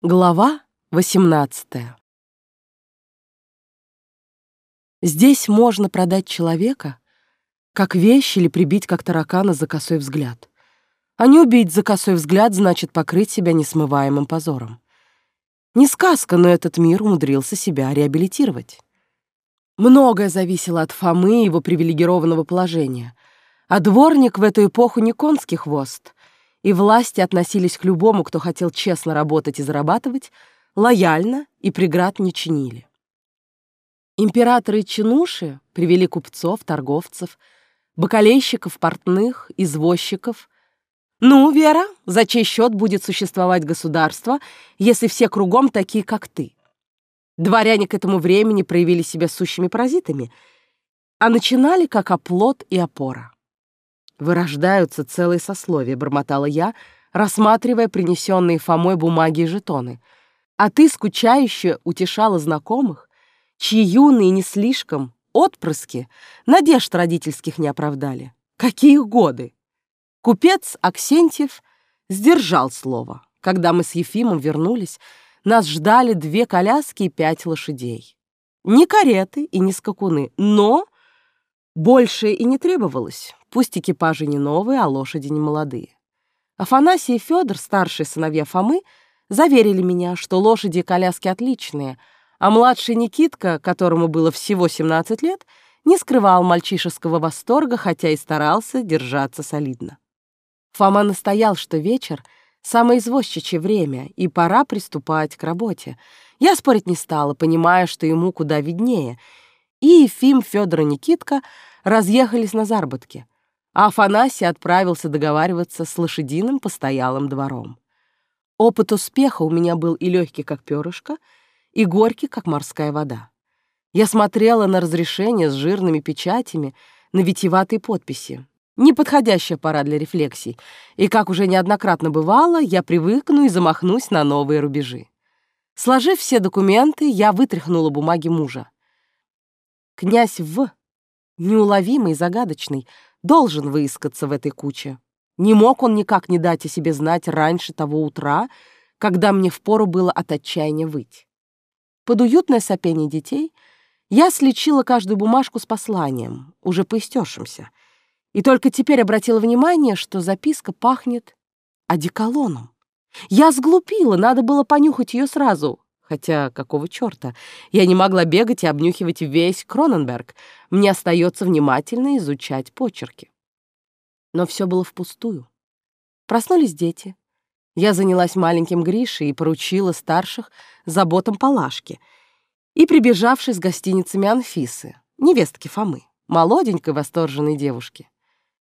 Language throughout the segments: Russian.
Глава 18 Здесь можно продать человека, как вещь или прибить как таракана за косой взгляд. А не убить за косой взгляд значит покрыть себя несмываемым позором. Не сказка, но этот мир умудрился себя реабилитировать. Многое зависело от Фомы и его привилегированного положения. А дворник в эту эпоху не конский хвост — и власти относились к любому, кто хотел честно работать и зарабатывать, лояльно и преград не чинили. Императоры чинуши привели купцов, торговцев, бакалейщиков, портных, извозчиков. Ну, Вера, за чей счет будет существовать государство, если все кругом такие, как ты? Дворяне к этому времени проявили себя сущими паразитами, а начинали как оплот и опора. Вырождаются целые сословия, бормотала я, рассматривая принесенные Фомой бумаги и жетоны. А ты скучающе утешала знакомых, чьи юные не слишком отпрыски надежд родительских не оправдали. Какие годы! Купец Аксентьев сдержал слово. Когда мы с Ефимом вернулись, нас ждали две коляски и пять лошадей. Не кареты и не скакуны, но больше и не требовалось. Пусть экипажи не новые, а лошади не молодые. Афанасий и Федор, старшие сыновья Фомы, заверили меня, что лошади и коляски отличные, а младший Никитка, которому было всего 17 лет, не скрывал мальчишеского восторга, хотя и старался держаться солидно. Фома настоял, что вечер — самое извозчичье время, и пора приступать к работе. Я спорить не стала, понимая, что ему куда виднее. И Ефим, Федор и Никитка разъехались на заработки — а Афанасий отправился договариваться с лошадиным постоялым двором. Опыт успеха у меня был и легкий, как перышко, и горький, как морская вода. Я смотрела на разрешение с жирными печатями, на витиеватые подписи. Неподходящая пора для рефлексий, и, как уже неоднократно бывало, я привыкну и замахнусь на новые рубежи. Сложив все документы, я вытряхнула бумаги мужа. Князь В, неуловимый загадочный, должен выискаться в этой куче. Не мог он никак не дать о себе знать раньше того утра, когда мне впору было от отчаяния выть. Под уютное сопение детей я слечила каждую бумажку с посланием, уже поистершимся, и только теперь обратила внимание, что записка пахнет одеколоном. Я сглупила, надо было понюхать ее сразу, Хотя какого черта? Я не могла бегать и обнюхивать весь Кроненберг. Мне остается внимательно изучать почерки. Но все было впустую. Проснулись дети. Я занялась маленьким Гришей и поручила старших заботам Палашки и прибежавшей с гостиницами Анфисы, невестки Фомы, молоденькой восторженной девушки.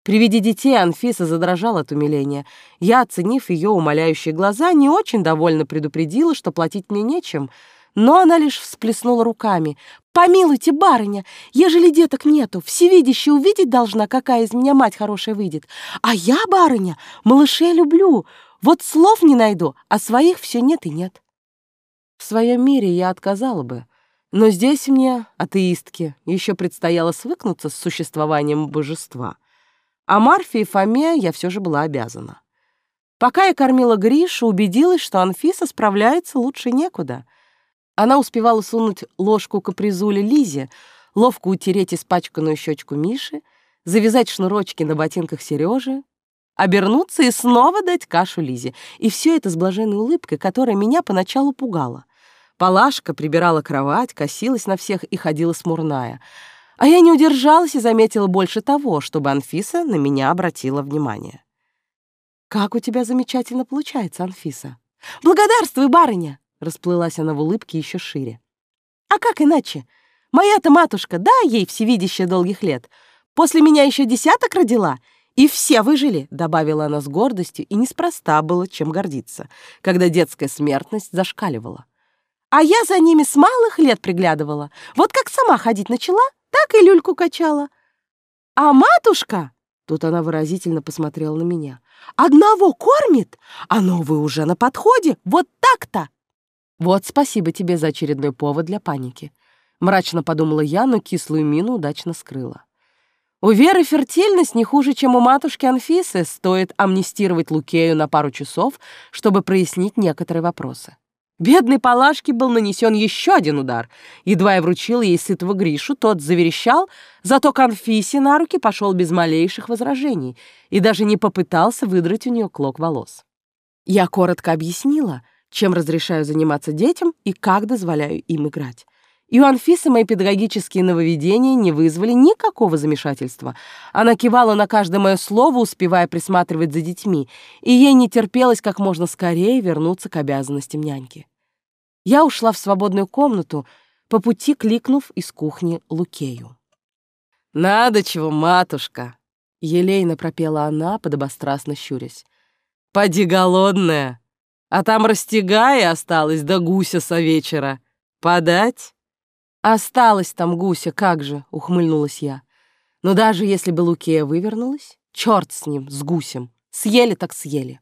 При виде детей Анфиса задрожала от умиления. Я, оценив ее умоляющие глаза, не очень довольно предупредила, что платить мне нечем, но она лишь всплеснула руками. «Помилуйте, барыня, ежели деток нету, всевидяще увидеть должна, какая из меня мать хорошая выйдет. А я, барыня, малышей люблю, вот слов не найду, а своих все нет и нет». В своем мире я отказала бы, но здесь мне, атеистке, еще предстояло свыкнуться с существованием божества — а Марфе и Фоме я все же была обязана. Пока я кормила Гришу, убедилась, что Анфиса справляется лучше некуда. Она успевала сунуть ложку капризули Лизе, ловко утереть испачканную щечку Миши, завязать шнурочки на ботинках Сережи, обернуться и снова дать кашу Лизе. И все это с блаженной улыбкой, которая меня поначалу пугала. Палашка прибирала кровать, косилась на всех и ходила смурная — а я не удержалась и заметила больше того, чтобы Анфиса на меня обратила внимание. «Как у тебя замечательно получается, Анфиса!» «Благодарствуй, барыня!» — расплылась она в улыбке еще шире. «А как иначе? Моя-то матушка, да, ей всевидящая долгих лет, после меня еще десяток родила, и все выжили», — добавила она с гордостью, и неспроста было чем гордиться, когда детская смертность зашкаливала. «А я за ними с малых лет приглядывала. Вот как сама ходить начала, так и люльку качала. А матушка, тут она выразительно посмотрела на меня, одного кормит, а новый уже на подходе, вот так-то. Вот спасибо тебе за очередной повод для паники. Мрачно подумала я, но кислую мину удачно скрыла. У Веры фертильность не хуже, чем у матушки Анфисы. Стоит амнистировать Лукею на пару часов, чтобы прояснить некоторые вопросы. Бедной Палашке был нанесен еще один удар. Едва я вручил ей сытого Гришу, тот заверещал, зато Конфисе на руки пошел без малейших возражений и даже не попытался выдрать у нее клок волос. Я коротко объяснила, чем разрешаю заниматься детям и как дозволяю им играть. И у Анфисы мои педагогические нововведения не вызвали никакого замешательства. Она кивала на каждое мое слово, успевая присматривать за детьми, и ей не терпелось как можно скорее вернуться к обязанностям няньки. Я ушла в свободную комнату, по пути кликнув из кухни Лукею. «Надо чего, матушка!» — елейно пропела она, подобострастно щурясь. «Поди голодная, а там растягая осталось до гуся со вечера. Подать?» «Осталось там гуся, как же!» — ухмыльнулась я. «Но даже если бы Лукея вывернулась, черт с ним, с гусем, съели так съели.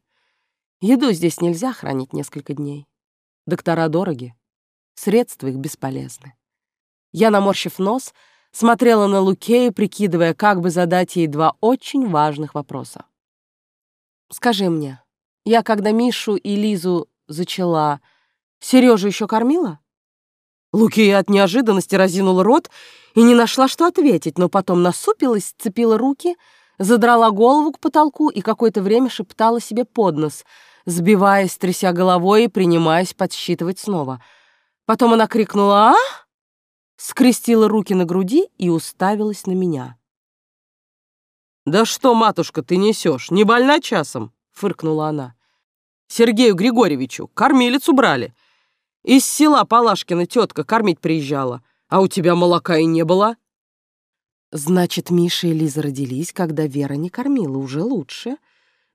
Еду здесь нельзя хранить несколько дней. Доктора дороги, средства их бесполезны». Я, наморщив нос, смотрела на Лукею, прикидывая, как бы задать ей два очень важных вопроса. «Скажи мне, я когда Мишу и Лизу зачала, Сережу еще кормила?» Лукия от неожиданности разинула рот и не нашла, что ответить, но потом насупилась, сцепила руки, задрала голову к потолку и какое-то время шептала себе под нос, сбиваясь, тряся головой и принимаясь подсчитывать снова. Потом она крикнула «А?», скрестила руки на груди и уставилась на меня. «Да что, матушка, ты несешь? Не больна часом?» — фыркнула она. «Сергею Григорьевичу кормилицу брали. Из села Палашкина тетка кормить приезжала, а у тебя молока и не было. Значит, Миша и Лиза родились, когда Вера не кормила, уже лучше.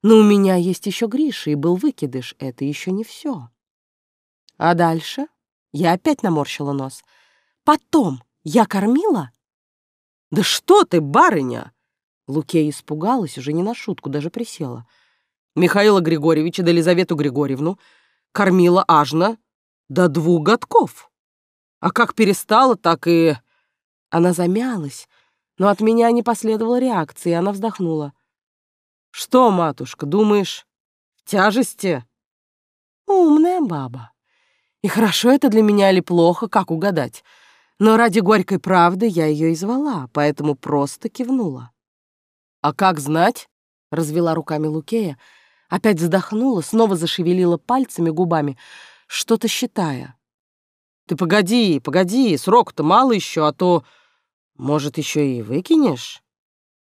Но у меня есть еще Гриша, и был выкидыш, это еще не все. А дальше я опять наморщила нос. Потом я кормила? Да что ты, барыня! Лукея испугалась уже не на шутку, даже присела. Михаила Григорьевича да Елизавету Григорьевну кормила ажно до двух годков. А как перестала, так и... Она замялась, но от меня не последовала реакции, она вздохнула. «Что, матушка, думаешь, в тяжести?» «Умная баба. И хорошо это для меня или плохо, как угадать. Но ради горькой правды я ее и звала, поэтому просто кивнула». «А как знать?» — развела руками Лукея, опять вздохнула, снова зашевелила пальцами, губами — что-то считая. «Ты погоди, погоди, срок-то мало еще, а то, может, еще и выкинешь?»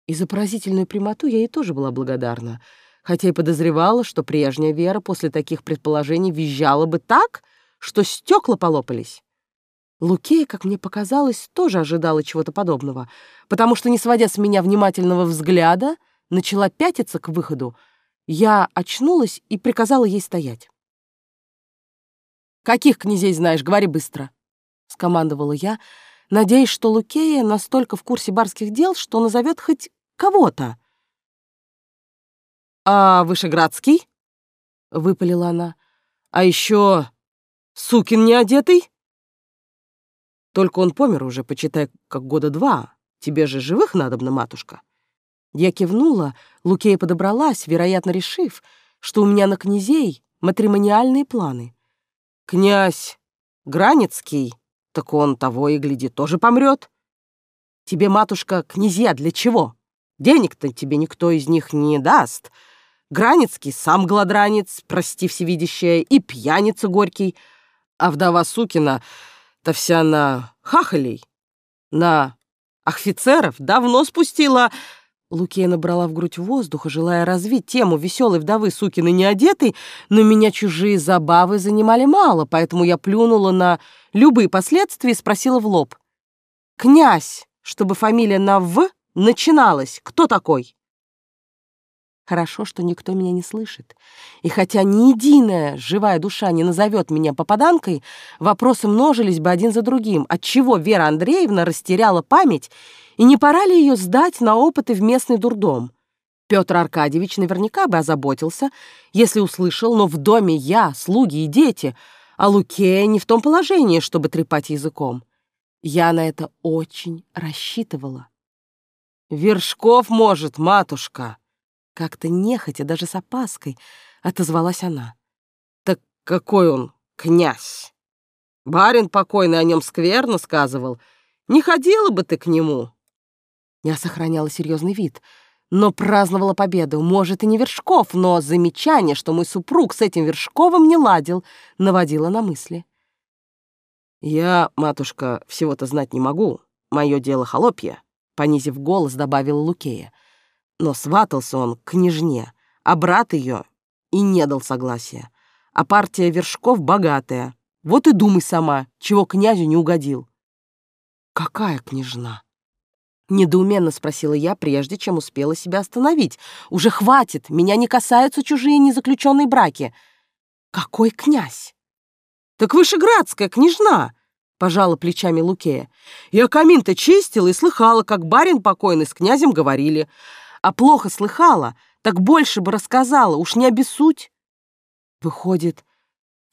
И за поразительную прямоту я ей тоже была благодарна, хотя и подозревала, что прежняя Вера после таких предположений визжала бы так, что стекла полопались. Лукея, как мне показалось, тоже ожидала чего-то подобного, потому что, не сводя с меня внимательного взгляда, начала пятиться к выходу. Я очнулась и приказала ей стоять. «Каких князей знаешь? Говори быстро!» — скомандовала я, надеясь, что Лукея настолько в курсе барских дел, что назовет хоть кого-то. «А Вышеградский?» — выпалила она. «А еще Сукин неодетый?» «Только он помер уже, почитай, как года два. Тебе же живых надобно, матушка». Я кивнула, Лукея подобралась, вероятно, решив, что у меня на князей матримониальные планы — Князь Границкий, так он того и гляди, тоже помрет. Тебе, матушка, князья для чего? Денег-то тебе никто из них не даст. Границкий сам гладранец, прости всевидящая, и пьяница горький. А вдова Сукина-то вся на хахалей, на офицеров давно спустила Лукия набрала в грудь воздуха, желая развить тему веселой вдовы сукины неодетой, но меня чужие забавы занимали мало, поэтому я плюнула на любые последствия и спросила в лоб. «Князь, чтобы фамилия на «в» начиналась, кто такой?» Хорошо, что никто меня не слышит. И хотя ни единая живая душа не назовет меня попаданкой, вопросы множились бы один за другим. Отчего Вера Андреевна растеряла память и не пора ли ее сдать на опыты в местный дурдом? Петр Аркадьевич наверняка бы озаботился, если услышал, но в доме я, слуги и дети, а Лукея не в том положении, чтобы трепать языком. Я на это очень рассчитывала. «Вершков может, матушка!» Как-то нехотя, даже с опаской, отозвалась она. «Так какой он, князь. Барин покойный о нем скверно сказывал. Не ходила бы ты к нему. Я сохраняла серьезный вид, но праздновала победу. Может, и не Вершков, но замечание, что мой супруг с этим Вершковым не ладил, наводило на мысли. «Я, матушка, всего-то знать не могу. Мое дело холопья», — понизив голос, добавил Лукея. Но сватался он к княжне, а брат ее и не дал согласия. А партия вершков богатая. Вот и думай сама, чего князю не угодил. «Какая княжна?» Недоуменно спросила я, прежде чем успела себя остановить. «Уже хватит, меня не касаются чужие незаключенные браки». «Какой князь?» «Так Вышеградская княжна!» — пожала плечами Лукея. «Я камин-то чистила и слыхала, как барин покойный с князем говорили. А плохо слыхала, так больше бы рассказала, уж не обессудь». Выходит,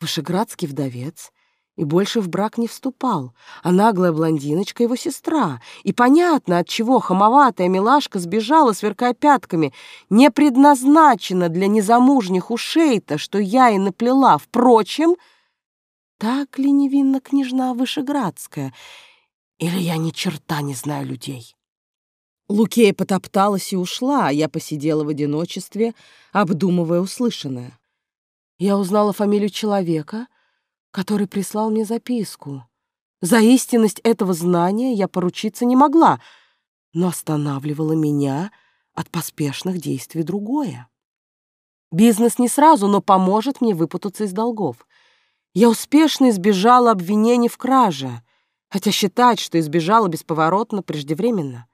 Вышеградский вдовец и больше в брак не вступал, а наглая блондиночка его сестра. И понятно, от чего хамоватая милашка сбежала, сверкая пятками. Не предназначена для незамужних ушей-то, что я и наплела. Впрочем, так ли невинна княжна Вышеградская? Или я ни черта не знаю людей? Лукея потопталась и ушла, а я посидела в одиночестве, обдумывая услышанное. Я узнала фамилию человека, который прислал мне записку. За истинность этого знания я поручиться не могла, но останавливало меня от поспешных действий другое. Бизнес не сразу, но поможет мне выпутаться из долгов. Я успешно избежала обвинений в краже, хотя считать, что избежала бесповоротно, преждевременно.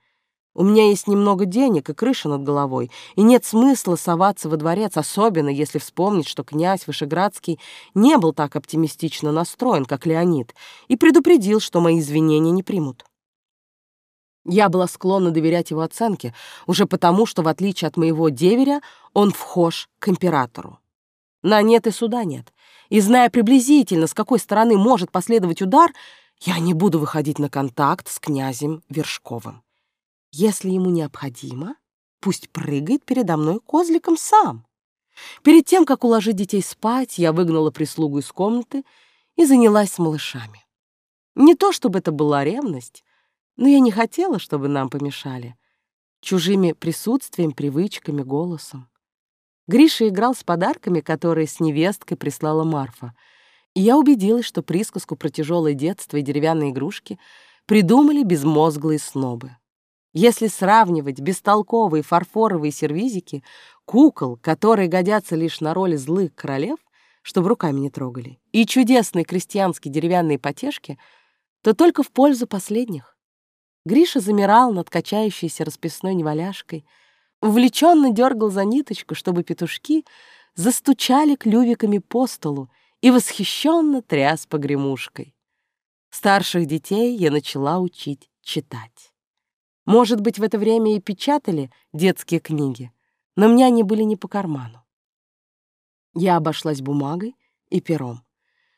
У меня есть немного денег и крыша над головой, и нет смысла соваться во дворец, особенно если вспомнить, что князь Вышеградский не был так оптимистично настроен, как Леонид, и предупредил, что мои извинения не примут. Я была склонна доверять его оценке, уже потому, что, в отличие от моего деверя, он вхож к императору. На нет и суда нет и зная приблизительно, с какой стороны может последовать удар, я не буду выходить на контакт с князем Вершковым. Если ему необходимо, пусть прыгает передо мной козликом сам. Перед тем, как уложить детей спать, я выгнала прислугу из комнаты и занялась с малышами. Не то чтобы это была ревность, но я не хотела, чтобы нам помешали. Чужими присутствием, привычками, голосом. Гриша играл с подарками, которые с невесткой прислала Марфа. И я убедилась, что присказку про тяжелое детство и деревянные игрушки придумали безмозглые снобы. Если сравнивать бестолковые фарфоровые сервизики, кукол, которые годятся лишь на роли злых королев, чтобы руками не трогали, и чудесные крестьянские деревянные потешки, то только в пользу последних. Гриша замирал над качающейся расписной неваляшкой — увлеченно дергал за ниточку, чтобы петушки застучали клювиками по столу и восхищенно тряс погремушкой. Старших детей я начала учить читать. Может быть, в это время и печатали детские книги, но мне они были не по карману. Я обошлась бумагой и пером.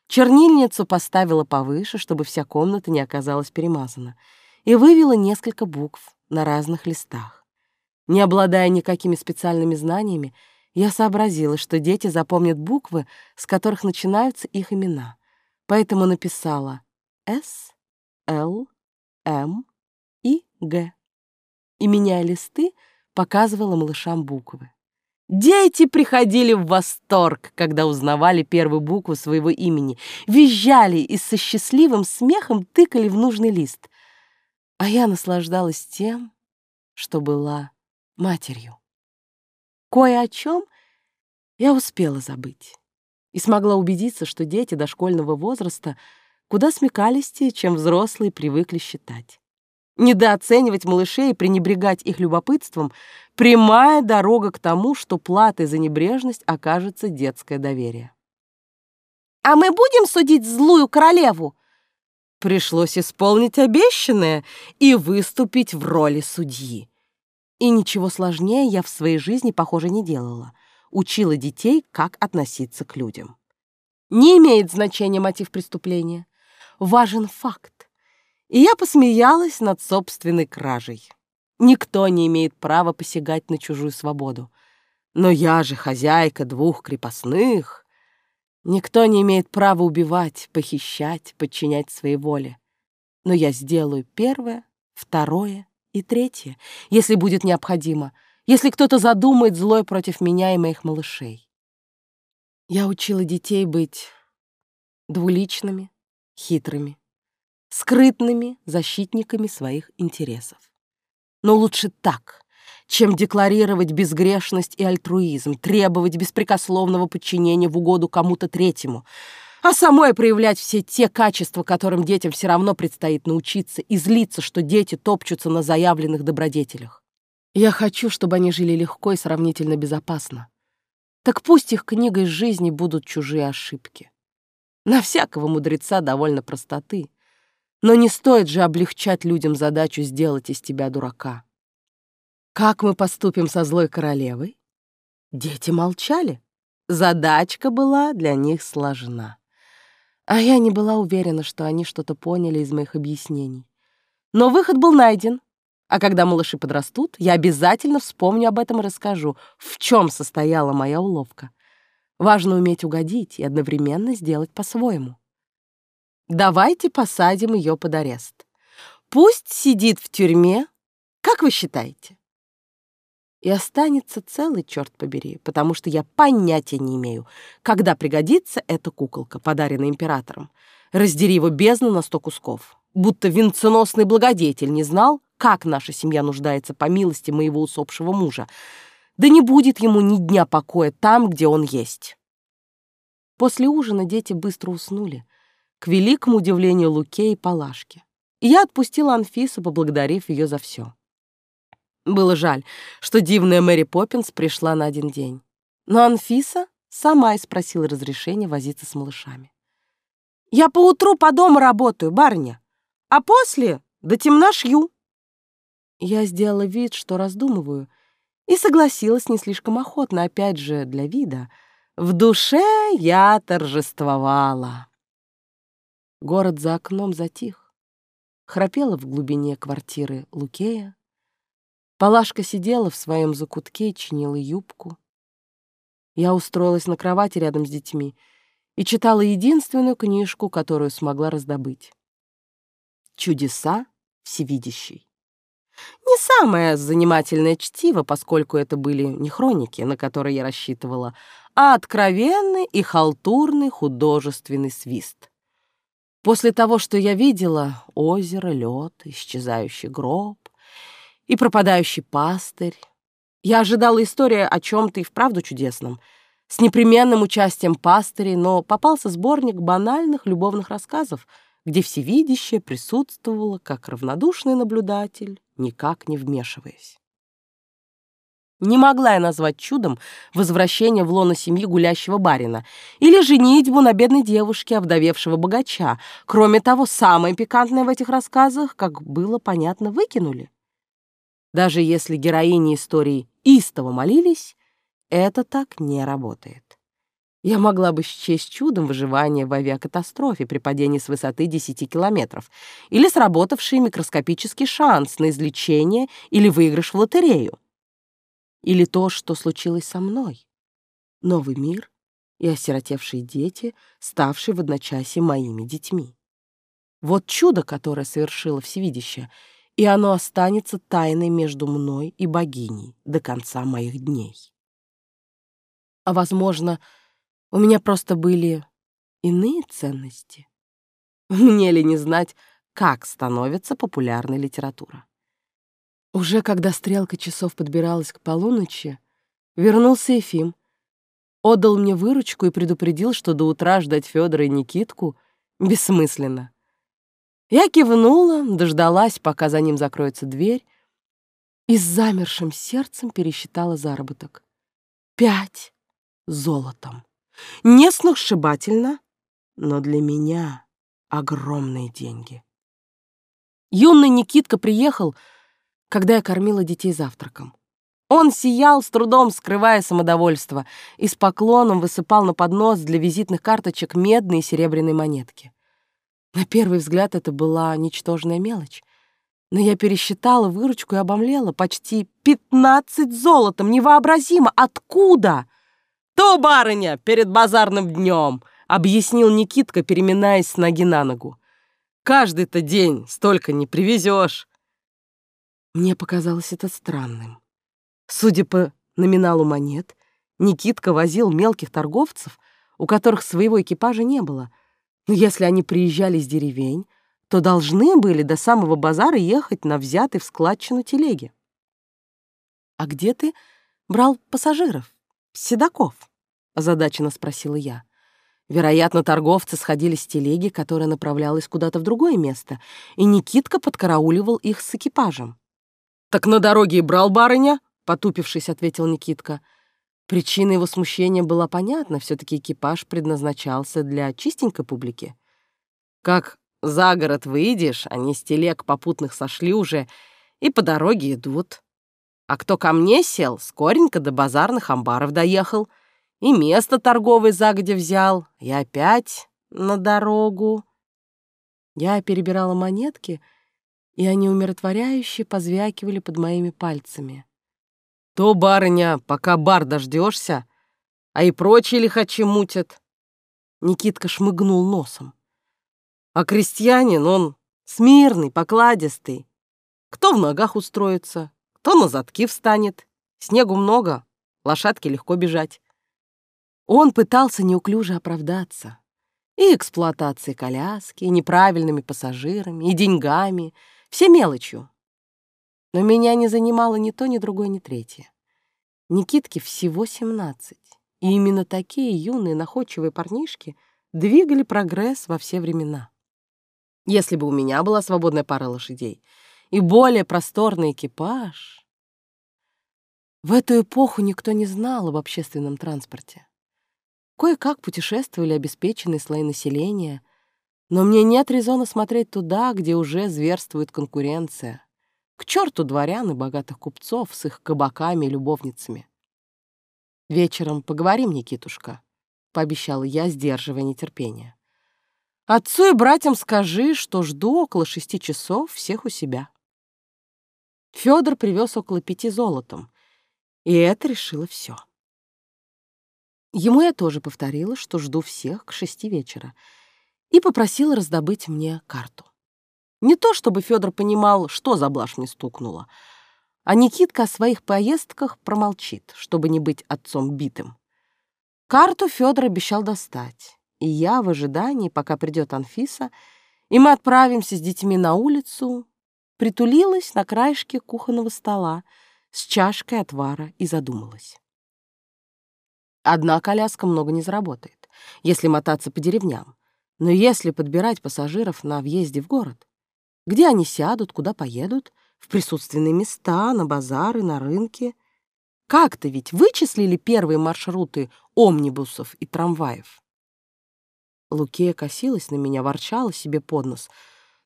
Чернильницу поставила повыше, чтобы вся комната не оказалась перемазана, и вывела несколько букв на разных листах. Не обладая никакими специальными знаниями, я сообразила, что дети запомнят буквы, с которых начинаются их имена. Поэтому написала «С», «Л», «М» и «Г». И, меняя листы, показывала малышам буквы. Дети приходили в восторг, когда узнавали первую букву своего имени, визжали и со счастливым смехом тыкали в нужный лист. А я наслаждалась тем, что была матерью. Кое о чем я успела забыть и смогла убедиться, что дети дошкольного возраста куда смекалистее, чем взрослые привыкли считать. Недооценивать малышей и пренебрегать их любопытством — прямая дорога к тому, что платой за небрежность окажется детское доверие. «А мы будем судить злую королеву?» Пришлось исполнить обещанное и выступить в роли судьи. И ничего сложнее я в своей жизни, похоже, не делала. Учила детей, как относиться к людям. Не имеет значения мотив преступления. Важен факт. И я посмеялась над собственной кражей. Никто не имеет права посягать на чужую свободу. Но я же хозяйка двух крепостных. Никто не имеет права убивать, похищать, подчинять своей воле. Но я сделаю первое, второе и третье, если будет необходимо, если кто-то задумает злой против меня и моих малышей. Я учила детей быть двуличными, хитрыми, скрытными защитниками своих интересов. Но лучше так, чем декларировать безгрешность и альтруизм, требовать беспрекословного подчинения в угоду кому-то третьему, а самой проявлять все те качества, которым детям все равно предстоит научиться, и злиться, что дети топчутся на заявленных добродетелях. Я хочу, чтобы они жили легко и сравнительно безопасно. Так пусть их книгой жизни будут чужие ошибки. На всякого мудреца довольно простоты. Но не стоит же облегчать людям задачу сделать из тебя дурака. Как мы поступим со злой королевой? Дети молчали. Задачка была для них сложна. А я не была уверена, что они что-то поняли из моих объяснений. Но выход был найден. А когда малыши подрастут, я обязательно вспомню об этом и расскажу, в чем состояла моя уловка. Важно уметь угодить и одновременно сделать по-своему. Давайте посадим ее под арест. Пусть сидит в тюрьме, как вы считаете? и останется целый, черт побери, потому что я понятия не имею, когда пригодится эта куколка, подаренная императором. Раздери его бездну на сто кусков. Будто венценосный благодетель не знал, как наша семья нуждается по милости моего усопшего мужа. Да не будет ему ни дня покоя там, где он есть. После ужина дети быстро уснули, к великому удивлению Луке и Палашки. И я отпустила Анфису, поблагодарив ее за все. Было жаль, что дивная Мэри Поппинс пришла на один день. Но Анфиса сама и спросила разрешения возиться с малышами. «Я поутру по дому работаю, барыня, а после до темна шью». Я сделала вид, что раздумываю, и согласилась не слишком охотно, опять же, для вида. В душе я торжествовала. Город за окном затих. Храпела в глубине квартиры Лукея. Палашка сидела в своем закутке и чинила юбку. Я устроилась на кровати рядом с детьми и читала единственную книжку, которую смогла раздобыть. «Чудеса всевидящий». Не самое занимательное чтиво, поскольку это были не хроники, на которые я рассчитывала, а откровенный и халтурный художественный свист. После того, что я видела — озеро, лед, исчезающий гроб, и пропадающий пастырь. Я ожидала истории о чем-то и вправду чудесном, с непременным участием пастырей, но попался сборник банальных любовных рассказов, где всевидящее присутствовало как равнодушный наблюдатель, никак не вмешиваясь. Не могла я назвать чудом возвращение в лоно семьи гулящего барина или женитьбу на бедной девушке, овдовевшего богача. Кроме того, самое пикантное в этих рассказах, как было понятно, выкинули. Даже если героини истории истово молились, это так не работает. Я могла бы счесть чудом выживания в авиакатастрофе при падении с высоты 10 километров или сработавший микроскопический шанс на излечение или выигрыш в лотерею. Или то, что случилось со мной. Новый мир и осиротевшие дети, ставшие в одночасье моими детьми. Вот чудо, которое совершило всевидящее — и оно останется тайной между мной и богиней до конца моих дней. А, возможно, у меня просто были иные ценности. Мне ли не знать, как становится популярной литература? Уже когда стрелка часов подбиралась к полуночи, вернулся Ефим, отдал мне выручку и предупредил, что до утра ждать Федора и Никитку бессмысленно. Я кивнула, дождалась, пока за ним закроется дверь, и с замершим сердцем пересчитала заработок. Пять золотом. Не сногсшибательно, но для меня огромные деньги. Юный Никитка приехал, когда я кормила детей завтраком. Он сиял, с трудом скрывая самодовольство, и с поклоном высыпал на поднос для визитных карточек медные и серебряные монетки. На первый взгляд это была ничтожная мелочь. Но я пересчитала выручку и обомлела. Почти пятнадцать золотом! Невообразимо! Откуда? То, барыня, перед базарным днем! объяснил Никитка, переминаясь с ноги на ногу. «Каждый-то день столько не привезешь». Мне показалось это странным. Судя по номиналу монет, Никитка возил мелких торговцев, у которых своего экипажа не было. Но если они приезжали с деревень, то должны были до самого базара ехать на взятый в складчину телеги. «А где ты брал пассажиров? Седаков?» — озадаченно спросила я. Вероятно, торговцы сходили с телеги, которая направлялась куда-то в другое место, и Никитка подкарауливал их с экипажем. «Так на дороге и брал барыня?» — потупившись, ответил Никитка. Причина его смущения была понятна, все таки экипаж предназначался для чистенькой публики. Как за город выйдешь, они с телег попутных сошли уже и по дороге идут. А кто ко мне сел, скоренько до базарных амбаров доехал, и место торговое загодя взял, и опять на дорогу. Я перебирала монетки, и они умиротворяюще позвякивали под моими пальцами. То, барыня, пока бар дождешься, а и прочие лихачи мутят. Никитка шмыгнул носом. А крестьянин, он смирный, покладистый. Кто в ногах устроится, кто на задки встанет. Снегу много, лошадке легко бежать. Он пытался неуклюже оправдаться. И эксплуатацией коляски, и неправильными пассажирами, и деньгами, все мелочью. Но меня не занимало ни то, ни другое, ни третье. Никитке всего семнадцать, и именно такие юные находчивые парнишки двигали прогресс во все времена. Если бы у меня была свободная пара лошадей и более просторный экипаж... В эту эпоху никто не знал об общественном транспорте. Кое-как путешествовали обеспеченные слои населения, но мне нет резона смотреть туда, где уже зверствует конкуренция. К черту дворян и богатых купцов с их кабаками и любовницами. «Вечером поговорим, Никитушка», — пообещала я, сдерживая нетерпение. Отцу и братьям скажи, что жду около шести часов всех у себя. Федор привез около пяти золотом, и это решило все. Ему я тоже повторила, что жду всех к шести вечера, и попросила раздобыть мне карту. Не то чтобы Федор понимал, что за блажь мне стукнула, а Никитка о своих поездках промолчит, чтобы не быть отцом битым. Карту Федор обещал достать и я в ожидании, пока придет Анфиса, и мы отправимся с детьми на улицу, притулилась на краешке кухонного стола с чашкой отвара и задумалась. Одна коляска много не заработает, если мотаться по деревням. Но если подбирать пассажиров на въезде в город, где они сядут, куда поедут, в присутственные места, на базары, на рынке, как-то ведь вычислили первые маршруты омнибусов и трамваев. Лукея косилась на меня, ворчала себе под нос,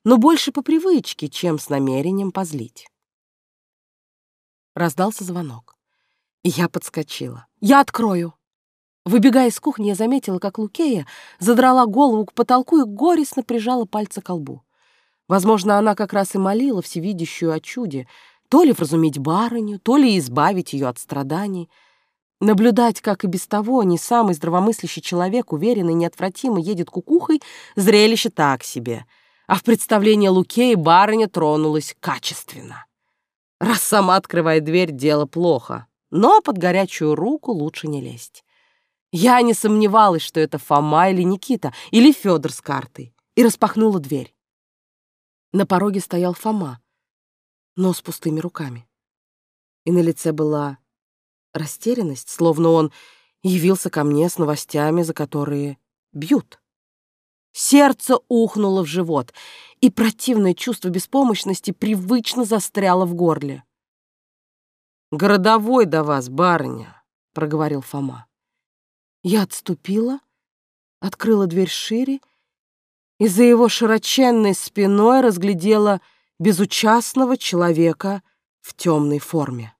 но больше по привычке, чем с намерением позлить. Раздался звонок, и я подскочила. «Я открою!» Выбегая из кухни, я заметила, как Лукея задрала голову к потолку и горестно прижала пальцы к лбу. Возможно, она как раз и молила всевидящую о чуде, то ли вразумить барыню, то ли избавить ее от страданий — Наблюдать, как и без того не самый здравомыслящий человек, уверенный неотвратимо едет кукухой, зрелище так себе. А в представлении Лукеи барыня тронулась качественно. Раз сама открывает дверь, дело плохо. Но под горячую руку лучше не лезть. Я не сомневалась, что это Фома или Никита, или Федор с картой, и распахнула дверь. На пороге стоял Фома, но с пустыми руками. И на лице была растерянность, словно он явился ко мне с новостями, за которые бьют. Сердце ухнуло в живот, и противное чувство беспомощности привычно застряло в горле. «Городовой до вас, барыня», — проговорил Фома. Я отступила, открыла дверь шире, и за его широченной спиной разглядела безучастного человека в темной форме.